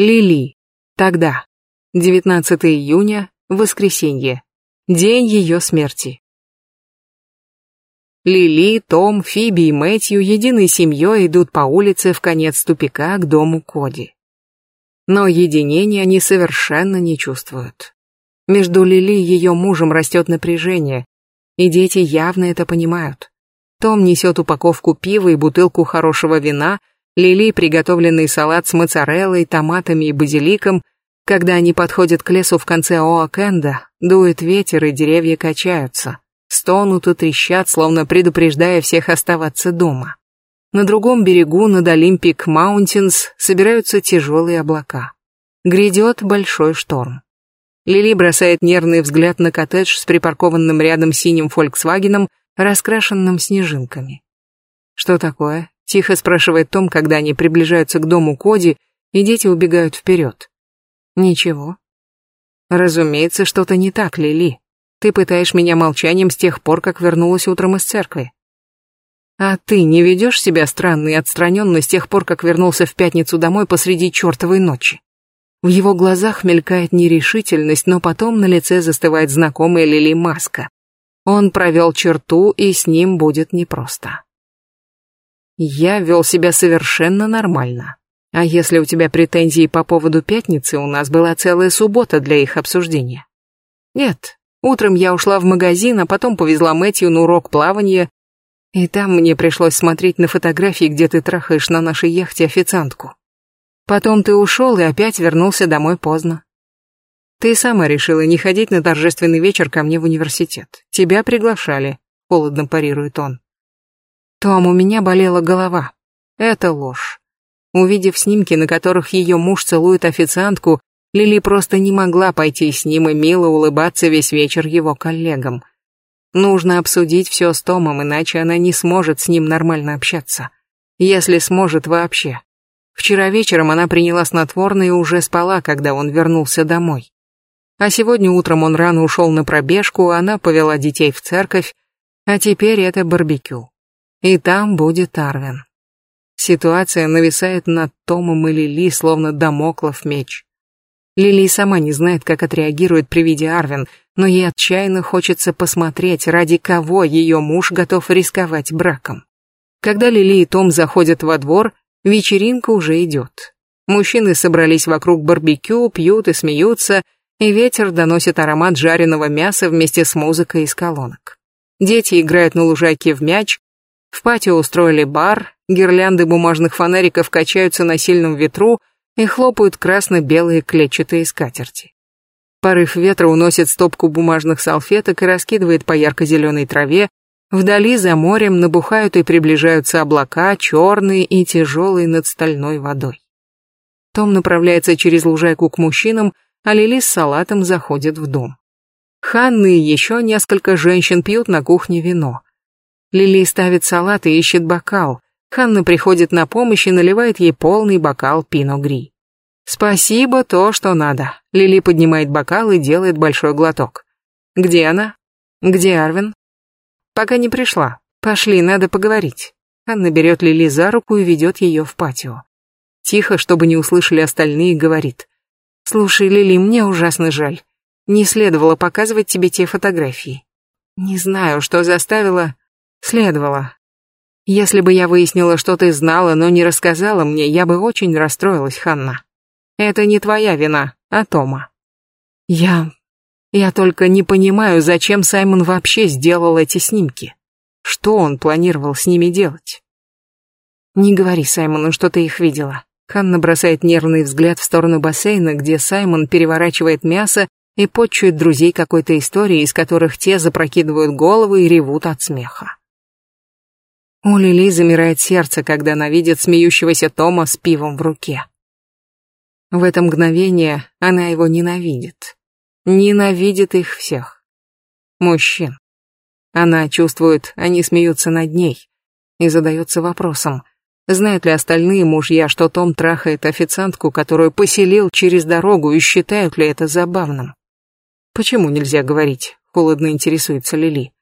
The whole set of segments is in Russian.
Лили. Тогда. 19 июня, воскресенье. День ее смерти. Лили, Том, Фиби и Мэтью единой семьей идут по улице в конец тупика к дому Коди. Но единения они совершенно не чувствуют. Между Лили и ее мужем растет напряжение, и дети явно это понимают. Том несет упаковку пива и бутылку хорошего вина, Лили приготовленный салат с моцареллой, томатами и базиликом. Когда они подходят к лесу в конце Оакенда, дует ветер и деревья качаются. Стонут и трещат, словно предупреждая всех оставаться дома. На другом берегу, над Олимпик Маунтинс, собираются тяжелые облака. Грядет большой шторм. Лили бросает нервный взгляд на коттедж с припаркованным рядом синим «Фольксвагеном», раскрашенным снежинками. «Что такое?» Тихо спрашивает Том, когда они приближаются к дому Коди, и дети убегают вперед. Ничего. Разумеется, что-то не так, Лили. Ты пытаешь меня молчанием с тех пор, как вернулась утром из церкви. А ты не ведешь себя странно и отстраненно с тех пор, как вернулся в пятницу домой посреди чертовой ночи? В его глазах мелькает нерешительность, но потом на лице застывает знакомая Лили маска. Он провел черту, и с ним будет непросто. Я вел себя совершенно нормально. А если у тебя претензии по поводу пятницы, у нас была целая суббота для их обсуждения. Нет, утром я ушла в магазин, а потом повезла Мэтью на урок плавания, и там мне пришлось смотреть на фотографии, где ты трахаешь на нашей яхте официантку. Потом ты ушел и опять вернулся домой поздно. Ты сама решила не ходить на торжественный вечер ко мне в университет. Тебя приглашали, холодно парирует он. Том, у меня болела голова. Это ложь. Увидев снимки, на которых ее муж целует официантку, Лили просто не могла пойти с ним и мило улыбаться весь вечер его коллегам. Нужно обсудить все с Томом, иначе она не сможет с ним нормально общаться. Если сможет вообще. Вчера вечером она приняла снотворное и уже спала, когда он вернулся домой. А сегодня утром он рано ушел на пробежку, она повела детей в церковь, а теперь это барбекю. И там будет Арвин. Ситуация нависает над Томом и Лили, словно домоклов меч. Лили сама не знает, как отреагирует при виде Арвин, но ей отчаянно хочется посмотреть, ради кого ее муж готов рисковать браком. Когда Лили и Том заходят во двор, вечеринка уже идет. Мужчины собрались вокруг барбекю, пьют и смеются, и ветер доносит аромат жареного мяса вместе с музыкой из колонок. Дети играют на лужайке в мяч, в патио устроили бар, гирлянды бумажных фонариков качаются на сильном ветру и хлопают красно-белые клетчатые скатерти. Порыв ветра уносит стопку бумажных салфеток и раскидывает по ярко-зеленой траве. Вдали за морем набухают и приближаются облака, черные и тяжелые над стальной водой. Том направляется через лужайку к мужчинам, а Лили с салатом заходит в дом. Ханны и еще несколько женщин пьют на кухне вино. Лили ставит салат и ищет бокал. Ханна приходит на помощь и наливает ей полный бокал пино-гри. «Спасибо, то, что надо». Лили поднимает бокал и делает большой глоток. «Где она?» «Где Арвин?» «Пока не пришла. Пошли, надо поговорить». Ханна берет Лили за руку и ведет ее в патио. Тихо, чтобы не услышали остальные, говорит. «Слушай, Лили, мне ужасно жаль. Не следовало показывать тебе те фотографии. Не знаю, что заставило Следовало. Если бы я выяснила, что ты знала, но не рассказала мне, я бы очень расстроилась, Ханна. Это не твоя вина, а Тома. Я... Я только не понимаю, зачем Саймон вообще сделал эти снимки. Что он планировал с ними делать? Не говори Саймону, что ты их видела. Ханна бросает нервный взгляд в сторону бассейна, где Саймон переворачивает мясо и подчует друзей какой-то истории, из которых те запрокидывают головы и ревут от смеха. У Лили замирает сердце, когда она видит смеющегося Тома с пивом в руке. В это мгновение она его ненавидит. Ненавидит их всех. Мужчин. Она чувствует, они смеются над ней. И задается вопросом, знают ли остальные мужья, что Том трахает официантку, которую поселил через дорогу, и считают ли это забавным. «Почему нельзя говорить?» — холодно интересуется Лили.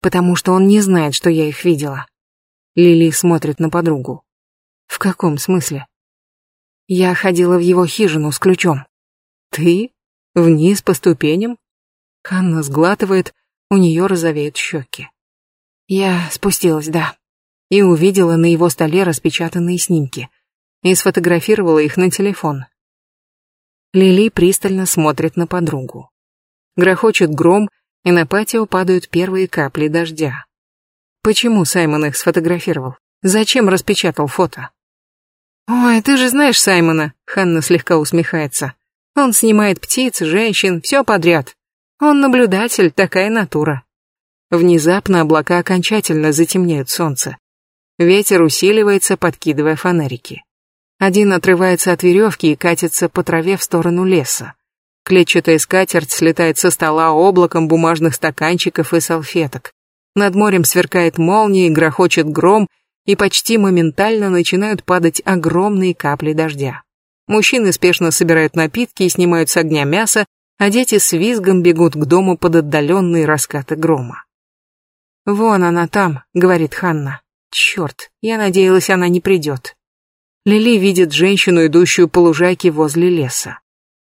«Потому что он не знает, что я их видела. Лили смотрит на подругу. В каком смысле? Я ходила в его хижину с ключом. Ты? Вниз по ступеням? Ханна сглатывает, у нее розовеют щеки. Я спустилась, да. И увидела на его столе распечатанные снимки. И сфотографировала их на телефон. Лили пристально смотрит на подругу. Грохочет гром, и на патио падают первые капли дождя. Почему Саймон их сфотографировал? Зачем распечатал фото? «Ой, ты же знаешь Саймона», — Ханна слегка усмехается. «Он снимает птиц, женщин, все подряд. Он наблюдатель, такая натура». Внезапно облака окончательно затемняют солнце. Ветер усиливается, подкидывая фонарики. Один отрывается от веревки и катится по траве в сторону леса. Клетчатая скатерть слетает со стола облаком бумажных стаканчиков и салфеток. Над морем сверкает молния, грохочет гром, и почти моментально начинают падать огромные капли дождя. Мужчины спешно собирают напитки и снимают с огня мясо, а дети с визгом бегут к дому под отдаленные раскаты грома. «Вон она там», — говорит Ханна. «Черт, я надеялась, она не придет». Лили видит женщину, идущую по лужайке возле леса.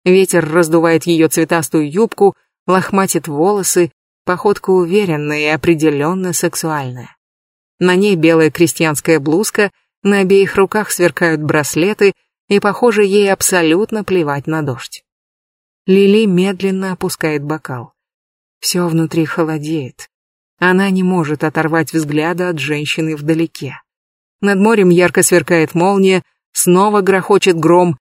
Ветер раздувает ее цветастую юбку, лохматит волосы, Походка уверенная и определенно сексуальная. На ней белая крестьянская блузка, на обеих руках сверкают браслеты, и, похоже, ей абсолютно плевать на дождь. Лили медленно опускает бокал. Все внутри холодеет. Она не может оторвать взгляда от женщины вдалеке. Над морем ярко сверкает молния, снова грохочет гром.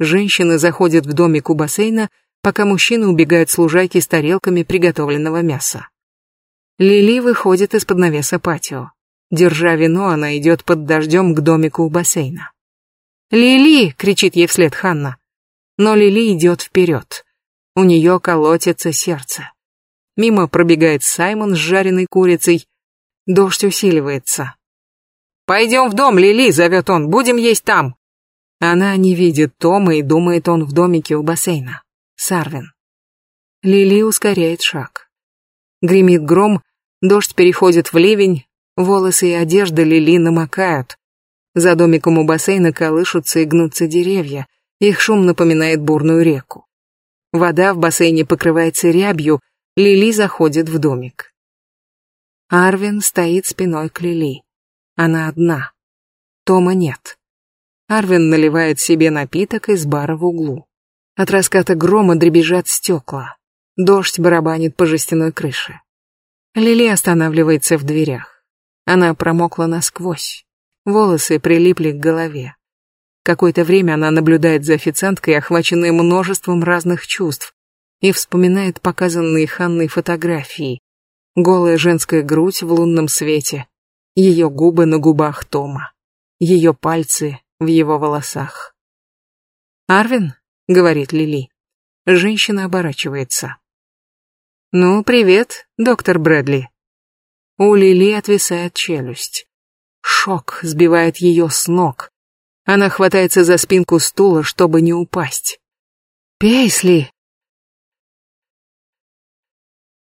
Женщина заходит в домик у бассейна пока мужчины убегают с лужайки с тарелками приготовленного мяса. Лили выходит из-под навеса патио. Держа вино, она идет под дождем к домику у бассейна. «Лили!» — кричит ей вслед Ханна. Но Лили идет вперед. У нее колотится сердце. Мимо пробегает Саймон с жареной курицей. Дождь усиливается. «Пойдем в дом, Лили!» — зовет он. «Будем есть там!» Она не видит Тома и думает, он в домике у бассейна. Сарвин. Лили ускоряет шаг. Гремит гром, дождь переходит в ливень, волосы и одежда Лили намокают. За домиком у бассейна колышутся и гнутся деревья, их шум напоминает бурную реку. Вода в бассейне покрывается рябью, Лили заходит в домик. Арвин стоит спиной к Лили. Она одна. Тома нет. Арвин наливает себе напиток из бара в углу. От раската грома дребезжат стекла. Дождь барабанит по жестяной крыше. Лили останавливается в дверях. Она промокла насквозь. Волосы прилипли к голове. Какое-то время она наблюдает за официанткой, охваченной множеством разных чувств, и вспоминает показанные Ханной фотографии. Голая женская грудь в лунном свете, ее губы на губах Тома, ее пальцы в его волосах. «Арвин?» говорит Лили. Женщина оборачивается. «Ну, привет, доктор Брэдли». У Лили отвисает челюсть. Шок сбивает ее с ног. Она хватается за спинку стула, чтобы не упасть. «Пейсли!»